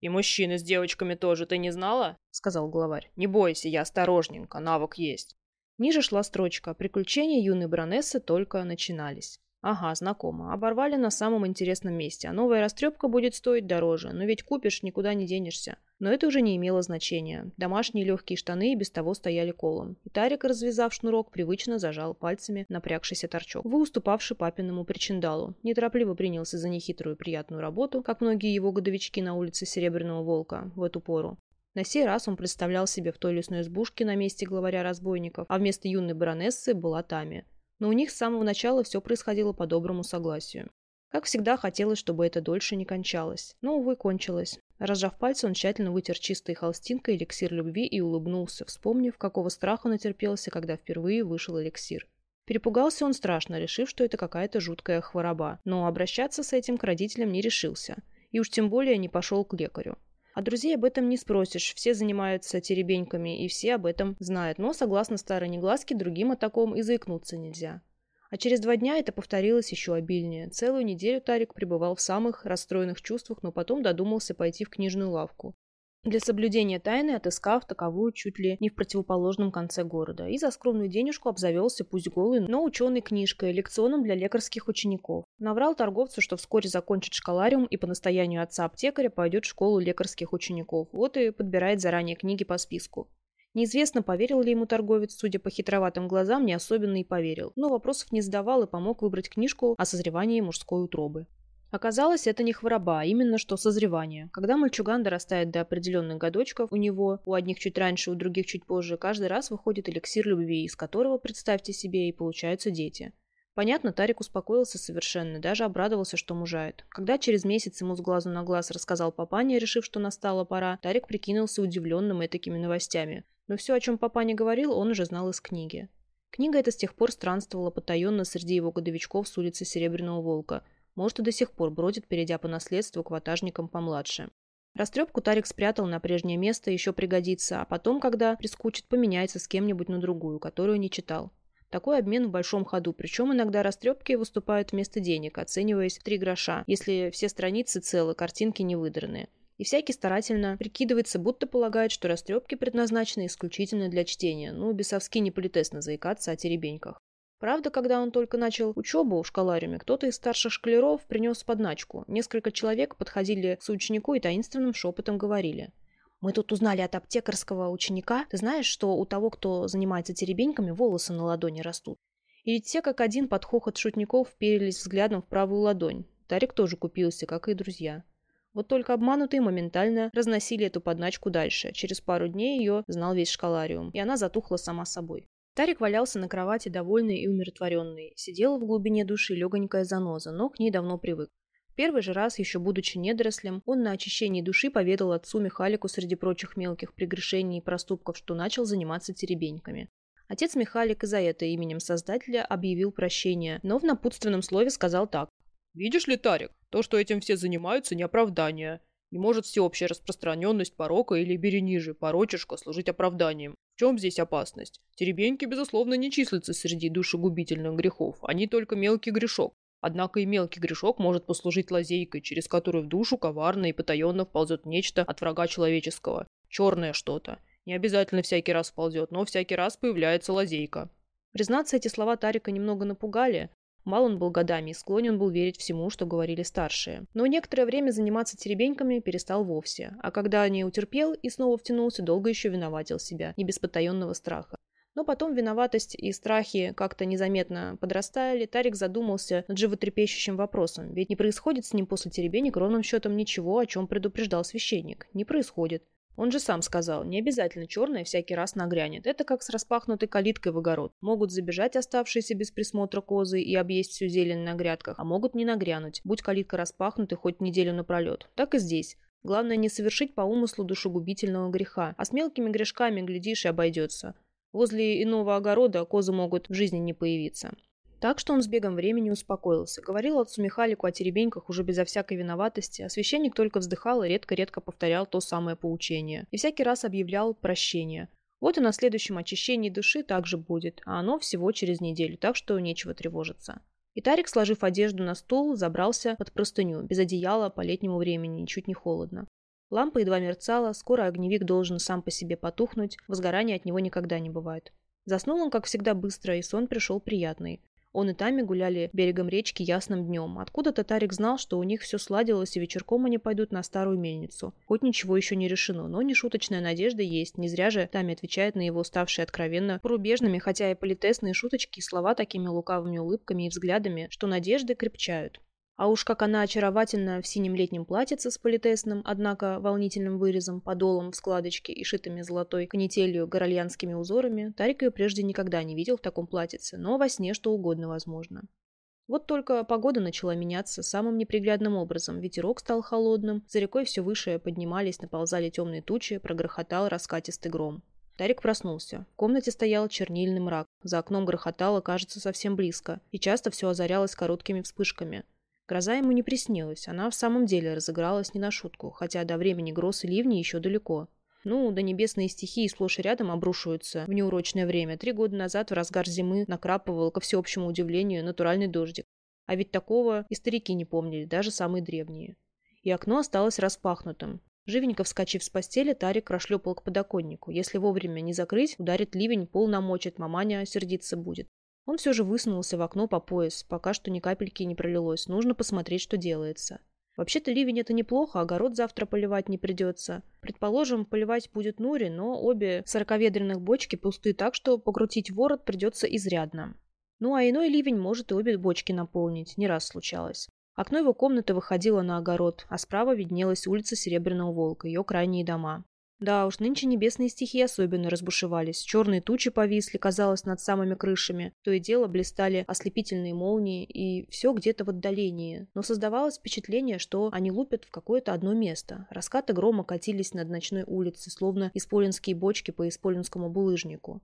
«И мужчины с девочками тоже, ты не знала?» — сказал главарь. «Не бойся, я осторожненько, навык есть». Ниже шла строчка «Приключения юной баронессы только начинались». Ага, знакомо. Оборвали на самом интересном месте, а новая растрепка будет стоить дороже, но ведь купишь, никуда не денешься. Но это уже не имело значения. Домашние легкие штаны и без того стояли колом. И Тарик, развязав шнурок, привычно зажал пальцами напрягшийся торчок, вы уступавший папиному причиндалу. Неторопливо принялся за нехитрую приятную работу, как многие его годовички на улице Серебряного Волка в эту пору. На сей раз он представлял себе в той лесной избушке на месте главаря разбойников, а вместо юной баронессы была Тами но у них с самого начала все происходило по доброму согласию. Как всегда, хотелось, чтобы это дольше не кончалось. Но, увы, кончилось. Разжав пальцы, он тщательно вытер чистой холстинкой эликсир любви и улыбнулся, вспомнив, какого страха натерпелся, когда впервые вышел эликсир. Перепугался он страшно, решив, что это какая-то жуткая хвороба, но обращаться с этим к родителям не решился. И уж тем более не пошел к лекарю. А друзей об этом не спросишь, все занимаются теребеньками, и все об этом знают, но, согласно старой негласке, другим о таком и заикнуться нельзя. А через два дня это повторилось еще обильнее. Целую неделю Тарик пребывал в самых расстроенных чувствах, но потом додумался пойти в книжную лавку для соблюдения тайны отыскав таковую чуть ли не в противоположном конце города, и за скромную денежку обзавелся пусть голый, но ученой книжкой, лекционом для лекарских учеников. Наврал торговцу, что вскоре закончит школариум и по настоянию отца-аптекаря пойдет в школу лекарских учеников, вот и подбирает заранее книги по списку. Неизвестно, поверил ли ему торговец, судя по хитроватым глазам, не особенно и поверил, но вопросов не задавал и помог выбрать книжку о созревании мужской утробы. Оказалось, это не хвороба, а именно что созревание. Когда мальчуган дорастает до определенных годочков, у него, у одних чуть раньше, у других чуть позже, каждый раз выходит эликсир любви, из которого, представьте себе, и получаются дети. Понятно, Тарик успокоился совершенно, даже обрадовался, что мужает. Когда через месяц ему с глазу на глаз рассказал папаня, решив, что настала пора, Тарик прикинулся удивленным этими новостями. Но все, о чем папаня говорил, он уже знал из книги. Книга эта с тех пор странствовала потаенно среди его годовичков с улицы Серебряного Волка – может, и до сих пор бродит, перейдя по наследству к ватажникам помладше. Растрепку Тарик спрятал на прежнее место, еще пригодится, а потом, когда прискучит, поменяется с кем-нибудь на другую, которую не читал. Такой обмен в большом ходу, причем иногда растрепки выступают вместо денег, оцениваясь в три гроша, если все страницы целы, картинки не выдраны. И всякий старательно прикидывается, будто полагает, что растрепки предназначены исключительно для чтения, ну, бесовски не политесно заикаться о теребеньках. Правда, когда он только начал учебу в школариуме, кто-то из старших шкалеров принес подначку. Несколько человек подходили к соученику и таинственным шепотом говорили. «Мы тут узнали от аптекарского ученика. Ты знаешь, что у того, кто занимается теребеньками, волосы на ладони растут? И все как один под хохот шутников вперились взглядом в правую ладонь. Тарик тоже купился, как и друзья. Вот только обманутые моментально разносили эту подначку дальше. Через пару дней ее знал весь школариум, и она затухла сама собой. Тарик валялся на кровати, довольный и умиротворенный. Сидела в глубине души легонькая заноза, но к ней давно привык. Первый же раз, еще будучи недорослем, он на очищении души поведал отцу Михалику среди прочих мелких прегрешений и проступков, что начал заниматься теребеньками. Отец Михалик и за это именем создателя объявил прощение, но в напутственном слове сказал так. «Видишь ли, Тарик, то, что этим все занимаются, не оправдание. Не может всеобщая распространенность порока или бери ниже, порочишка, служить оправданием. В чем здесь опасность? Теребеньки, безусловно, не числятся среди душегубительных грехов. Они только мелкий грешок. Однако и мелкий грешок может послужить лазейкой, через которую в душу коварно и потаенно вползет нечто от врага человеческого. Черное что-то. Не обязательно всякий раз вползет, но всякий раз появляется лазейка. Признаться, эти слова Тарика немного напугали. Мал он был годами и склонен был верить всему, что говорили старшие. Но некоторое время заниматься теребеньками перестал вовсе. А когда не утерпел и снова втянулся, долго еще виноватил себя, не без потаенного страха. Но потом виноватость и страхи как-то незаметно подрастали, Тарик задумался над животрепещущим вопросом. Ведь не происходит с ним после теребенек ровным счетом ничего, о чем предупреждал священник. Не происходит. Он же сам сказал, не обязательно черное всякий раз нагрянет. Это как с распахнутой калиткой в огород. Могут забежать оставшиеся без присмотра козы и объесть всю зелень на грядках, а могут не нагрянуть, будь калитка распахнута хоть неделю напролет. Так и здесь. Главное не совершить по умыслу душегубительного греха, а с мелкими грешками, глядишь, и обойдется. Возле иного огорода козы могут в жизни не появиться. Так что он с бегом времени успокоился. Говорил отцу Михалику о теребеньках уже безо всякой виноватости, а священник только вздыхал и редко-редко повторял то самое поучение. И всякий раз объявлял прощение. Вот и на следующем очищении души также будет, а оно всего через неделю, так что нечего тревожиться. И Тарик, сложив одежду на стул, забрался под простыню, без одеяла, по летнему времени, ничуть не холодно. Лампа едва мерцала, скоро огневик должен сам по себе потухнуть, возгорания от него никогда не бывает. Заснул он, как всегда, быстро, и сон пришел приятный. Он и Тами гуляли берегом речки ясным днем. Откуда-то Тарик знал, что у них все сладилось, и вечерком они пойдут на старую мельницу. Хоть ничего еще не решено, но нешуточная надежда есть. Не зря же Тами отвечает на его ставшие откровенно порубежными, хотя и политесные шуточки слова такими лукавыми улыбками и взглядами, что надежды крепчают. А уж как она очаровательна в синем летнем платьице с политесным, однако волнительным вырезом, подолом в складочке и шитыми золотой канителью горальянскими узорами, Тарик ее прежде никогда не видел в таком платьице, но во сне что угодно возможно. Вот только погода начала меняться самым неприглядным образом. Ветерок стал холодным, за рекой все выше поднимались, наползали темные тучи, прогрохотал раскатистый гром. Тарик проснулся. В комнате стоял чернильный мрак. За окном грохотало, кажется, совсем близко. И часто все озарялось короткими вспышками. Гроза ему не приснилась, она в самом деле разыгралась не на шутку, хотя до времени гроз и ливни еще далеко. Ну, до небесные стихии сплошь и рядом обрушиваются в неурочное время. Три года назад в разгар зимы накрапывал, ко всеобщему удивлению, натуральный дождик. А ведь такого и старики не помнили, даже самые древние. И окно осталось распахнутым. Живенько вскочив с постели, Тарик прошлепал к подоконнику. Если вовремя не закрыть, ударит ливень, пол намочит, маманя сердиться будет. Он все же высунулся в окно по пояс, пока что ни капельки не пролилось. Нужно посмотреть, что делается. Вообще-то ливень это неплохо, огород завтра поливать не придется. Предположим, поливать будет Нури, но обе сороковедренных бочки пусты так, что покрутить ворот придется изрядно. Ну а иной ливень может и обе бочки наполнить, не раз случалось. Окно его комнаты выходило на огород, а справа виднелась улица Серебряного Волка, ее крайние дома. Да уж, нынче небесные стихии особенно разбушевались. Черные тучи повисли, казалось, над самыми крышами. То и дело блистали ослепительные молнии, и все где-то в отдалении. Но создавалось впечатление, что они лупят в какое-то одно место. Раскаты грома катились над ночной улицей, словно исполинские бочки по исполинскому булыжнику.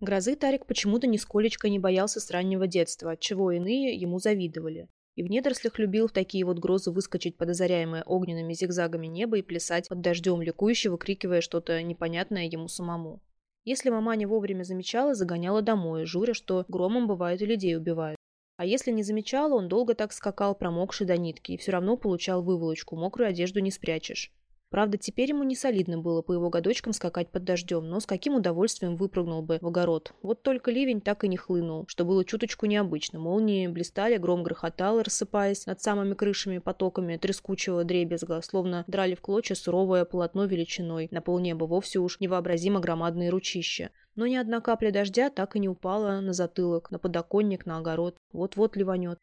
Грозы Тарик почему-то нисколечко не боялся с раннего детства, отчего иные ему завидовали. И в недорослях любил в такие вот грозы выскочить под озаряемое огненными зигзагами небо и плясать под дождем, ликующе выкрикивая что-то непонятное ему самому. Если мама не вовремя замечала, загоняла домой, журя, что громом бывает и людей убивают. А если не замечала, он долго так скакал, промокший до нитки, и все равно получал выволочку, мокрую одежду не спрячешь. Правда, теперь ему не солидно было по его годочкам скакать под дождем, но с каким удовольствием выпрыгнул бы в огород. Вот только ливень так и не хлынул, что было чуточку необычно. Молнии блистали, гром грохотал, рассыпаясь над самыми крышами потоками трескучего дребезга, словно драли в клочья суровое полотно величиной. На полнеба вовсе уж невообразимо громадные ручища. Но ни одна капля дождя так и не упала на затылок, на подоконник, на огород. Вот-вот ливанет.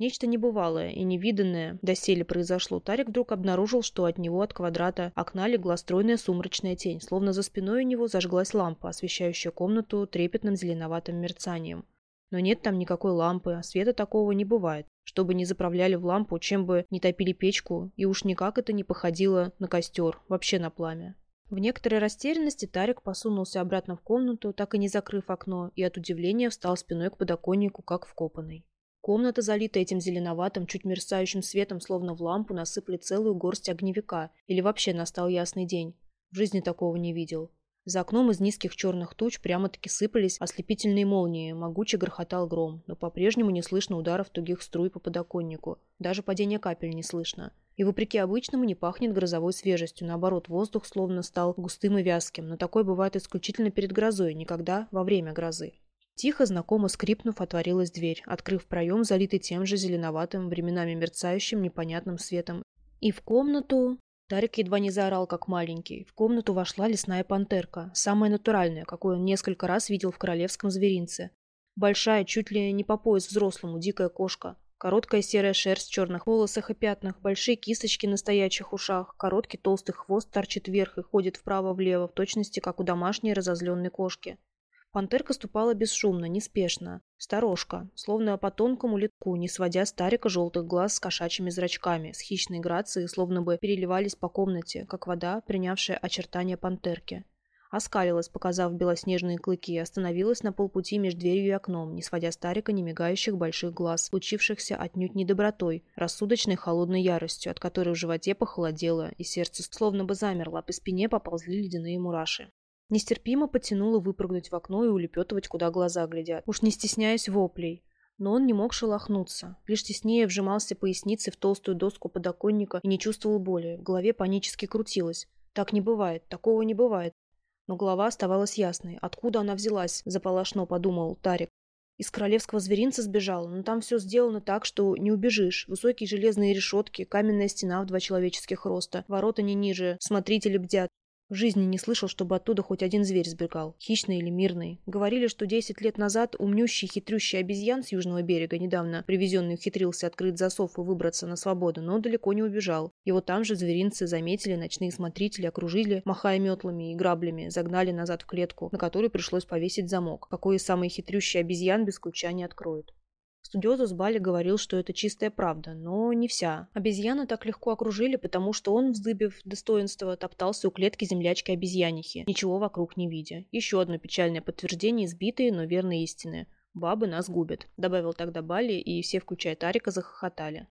Нечто небывалое и невиданное доселе произошло. Тарик вдруг обнаружил, что от него, от квадрата окна легла стройная сумрачная тень, словно за спиной у него зажглась лампа, освещающая комнату трепетным зеленоватым мерцанием. Но нет там никакой лампы, света такого не бывает. Чтобы не заправляли в лампу, чем бы не топили печку, и уж никак это не походило на костер, вообще на пламя. В некоторой растерянности Тарик посунулся обратно в комнату, так и не закрыв окно, и от удивления встал спиной к подоконнику, как вкопанный. Комната, залита этим зеленоватым, чуть мерцающим светом, словно в лампу, насыпали целую горсть огневика. Или вообще настал ясный день. В жизни такого не видел. За окном из низких черных туч прямо-таки сыпались ослепительные молнии, могуче грохотал гром, но по-прежнему не слышно ударов тугих струй по подоконнику. Даже падения капель не слышно. И вопреки обычному не пахнет грозовой свежестью, наоборот, воздух словно стал густым и вязким, но такое бывает исключительно перед грозой, никогда во время грозы. Тихо, знакомо скрипнув, отворилась дверь, открыв проем, залитый тем же зеленоватым, временами мерцающим, непонятным светом. И в комнату... Тарик едва не заорал, как маленький. В комнату вошла лесная пантерка, самая натуральная, какую он несколько раз видел в королевском зверинце. Большая, чуть ли не по пояс взрослому, дикая кошка. Короткая серая шерсть в черных волосах и пятнах, большие кисточки на стоячих ушах, короткий толстый хвост торчит вверх и ходит вправо-влево, в точности, как у домашней разозленной кошки. Пантерка ступала бесшумно, неспешно, сторожка, словно по тонкому литку, не сводя старика желтых глаз с кошачьими зрачками, с хищной грацией, словно бы переливались по комнате, как вода, принявшая очертания пантерки. Оскалилась, показав белоснежные клыки, остановилась на полпути между дверью и окном, не сводя старика немигающих больших глаз, случившихся отнюдь не добротой, рассудочной холодной яростью, от которой в животе похолодело, и сердце словно бы замерло, а по спине поползли ледяные мураши. Нестерпимо потянуло выпрыгнуть в окно и улепетывать, куда глаза глядят, уж не стесняясь воплей. Но он не мог шелохнуться, лишь теснее вжимался поясницей в толстую доску подоконника и не чувствовал боли, в голове панически крутилось. Так не бывает, такого не бывает. Но голова оставалась ясной. Откуда она взялась, заполошно подумал Тарик. Из королевского зверинца сбежала, но там все сделано так, что не убежишь. Высокие железные решетки, каменная стена в два человеческих роста, ворота не ниже, смотрители бдят. В жизни не слышал, чтобы оттуда хоть один зверь сбегал, хищный или мирный. Говорили, что 10 лет назад умнющий хитрющий обезьян с южного берега, недавно привезенный, ухитрился открыть засов и выбраться на свободу, но далеко не убежал. Его там же зверинцы заметили, ночные смотрители окружили, махая метлами и граблями, загнали назад в клетку, на которую пришлось повесить замок. Какой самый хитрющий обезьян без ключа не откроет. Студиозус Бали говорил, что это чистая правда, но не вся. Обезьяну так легко окружили, потому что он, вздыбив достоинство, топтался у клетки землячки-обезьянихи, ничего вокруг не видя. Еще одно печальное подтверждение избитые, но верной истины. «Бабы нас губят», — добавил тогда Бали, и все, включая Тарика, захохотали.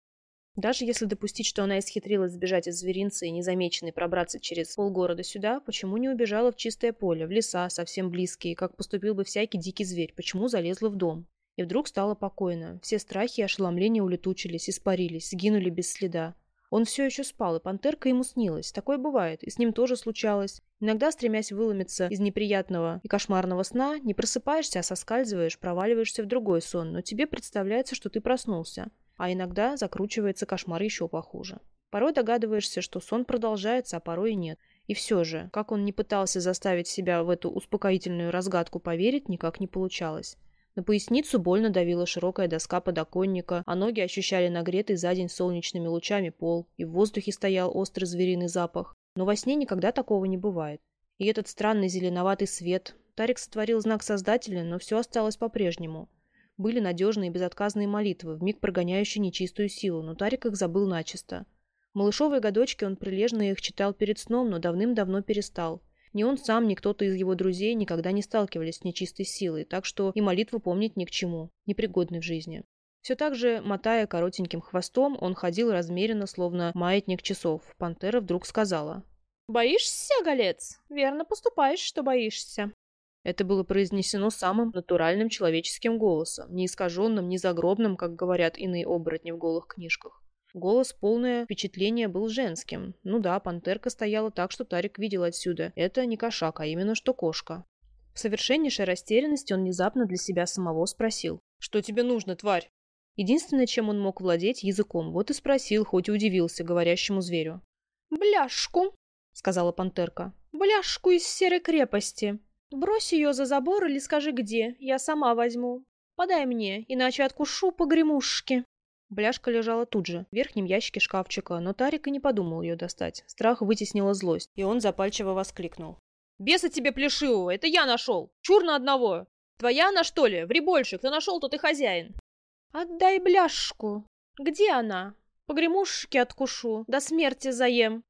Даже если допустить, что она исхитрилась сбежать из зверинца и незамеченной пробраться через полгорода сюда, почему не убежала в чистое поле, в леса, совсем близкие, как поступил бы всякий дикий зверь? Почему залезла в дом? И вдруг стало покойно. Все страхи и ошеломления улетучились, испарились, сгинули без следа. Он все еще спал, и пантерка ему снилась. Такое бывает, и с ним тоже случалось. Иногда, стремясь выломиться из неприятного и кошмарного сна, не просыпаешься, а соскальзываешь, проваливаешься в другой сон, но тебе представляется, что ты проснулся. А иногда закручивается кошмар еще похуже. Порой догадываешься, что сон продолжается, а порой и нет. И все же, как он не пытался заставить себя в эту успокоительную разгадку поверить, никак не получалось. На поясницу больно давила широкая доска подоконника, а ноги ощущали нагретый за день солнечными лучами пол, и в воздухе стоял острый звериный запах. Но во сне никогда такого не бывает. И этот странный зеленоватый свет. Тарик сотворил знак Создателя, но все осталось по-прежнему. Были надежные и безотказные молитвы, вмиг прогоняющие нечистую силу, но Тарик их забыл начисто. Малышовые годочки он прилежно их читал перед сном, но давным-давно перестал. Ни он сам, ни кто-то из его друзей никогда не сталкивались с нечистой силой, так что и молитву помнить ни к чему, непригодной в жизни. Все так же, мотая коротеньким хвостом, он ходил размеренно, словно маятник часов. Пантера вдруг сказала. «Боишься, голец? Верно поступаешь, что боишься». Это было произнесено самым натуральным человеческим голосом, не искаженным, не загробным, как говорят иные оборотни в голых книжках. Голос, полное впечатление, был женским. Ну да, пантерка стояла так, что Тарик видел отсюда. Это не кошак, а именно что кошка. В совершеннейшей растерянности он внезапно для себя самого спросил. «Что тебе нужно, тварь?» Единственное, чем он мог владеть, языком. Вот и спросил, хоть и удивился говорящему зверю. «Бляшку», — сказала пантерка. «Бляшку из серой крепости. Брось ее за забор или скажи где, я сама возьму. Подай мне, иначе откушу по гремушке». Бляшка лежала тут же, в верхнем ящике шкафчика, но Тарик и не подумал ее достать. Страх вытеснила злость, и он запальчиво воскликнул. «Беса тебе плешивого! Это я нашел! Чур на одного! Твоя она, что ли? Ври больше! Кто нашел, тот и хозяин!» «Отдай бляшку! Где она? Погремушки откушу, до смерти заем!»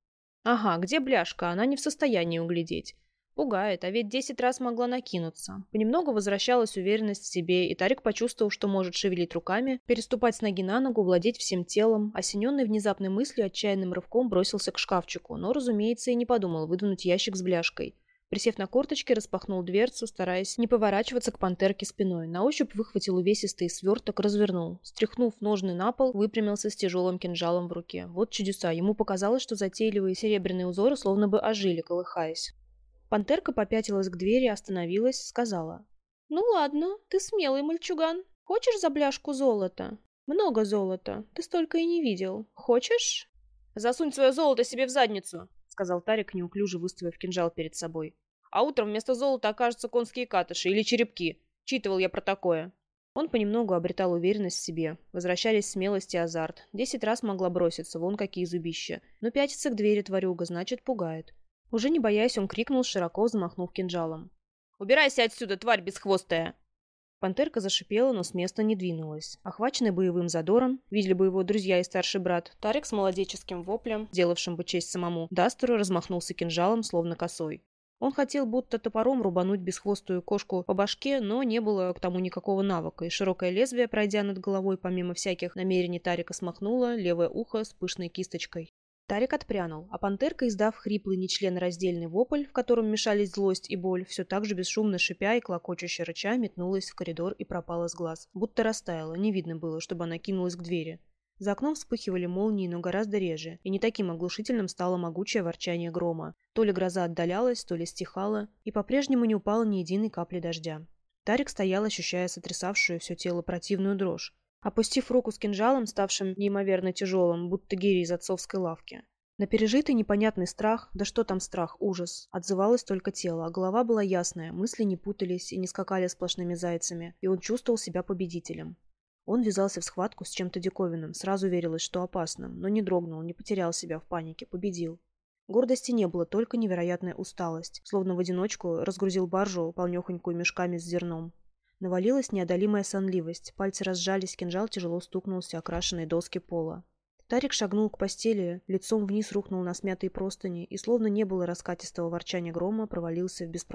«Ага, где бляшка? Она не в состоянии углядеть. Пугает, а ведь десять раз могла накинуться. Понемногу возвращалась уверенность в себе, и Тарик почувствовал, что может шевелить руками, переступать с ноги на ногу, владеть всем телом. Осененный внезапной мыслью, отчаянным рывком бросился к шкафчику, но, разумеется, и не подумал выдвинуть ящик с бляшкой. Присев на корточки, распахнул дверцу, стараясь не поворачиваться к пантерке спиной. На ощупь выхватил увесистый сверток, развернул. Стряхнув ножны на пол, выпрямился с тяжелым кинжалом в руке. Вот чудеса. Ему показалось, что затейливые серебряные узоры словно бы ожили, колыхаясь. Пантерка попятилась к двери, остановилась, сказала. «Ну ладно, ты смелый мальчуган. Хочешь за бляшку золота? Много золота. Ты столько и не видел. Хочешь?» «Засунь свое золото себе в задницу», — сказал Тарик, неуклюже выставив кинжал перед собой. «А утром вместо золота окажутся конские катыши или черепки. Читывал я про такое». Он понемногу обретал уверенность в себе. Возвращались смелость и азарт. Десять раз могла броситься, вон какие зубища. Но пятится к двери тварюга, значит, пугает. Уже не боясь, он крикнул, широко взмахнув кинжалом. «Убирайся отсюда, тварь бесхвостая!» Пантерка зашипела, но с места не двинулась. Охваченный боевым задором, видели бы его друзья и старший брат, Тарик с молодеческим воплем, делавшим бы честь самому, Дастеру размахнулся кинжалом, словно косой. Он хотел будто топором рубануть бесхвостую кошку по башке, но не было к тому никакого навыка, и широкое лезвие, пройдя над головой, помимо всяких намерений Тарика, смахнуло левое ухо с пышной кисточкой. Тарик отпрянул, а пантерка, издав хриплый нечленораздельный вопль, в котором мешались злость и боль, все так же бесшумно шипя и клокочуще рыча, метнулась в коридор и пропала с глаз. Будто растаяла, не видно было, чтобы она кинулась к двери. За окном вспыхивали молнии, но гораздо реже, и не таким оглушительным стало могучее ворчание грома. То ли гроза отдалялась, то ли стихала, и по-прежнему не упало ни единой капли дождя. Тарик стоял, ощущая сотрясавшую все тело противную дрожь. Опустив руку с кинжалом, ставшим неимоверно тяжелым, будто гири из отцовской лавки. На пережитый непонятный страх, да что там страх, ужас, отзывалось только тело, а голова была ясная, мысли не путались и не скакали сплошными зайцами, и он чувствовал себя победителем. Он ввязался в схватку с чем-то диковинным, сразу верилось, что опасным, но не дрогнул, не потерял себя в панике, победил. Гордости не было, только невероятная усталость, словно в одиночку разгрузил баржу, полнехонькую мешками с зерном. Навалилась неодолимая сонливость, пальцы разжались, кинжал тяжело стукнулся окрашенные доски пола. Тарик шагнул к постели, лицом вниз рухнул на смятые простыни и, словно не было раскатистого ворчания грома, провалился в беспробудность.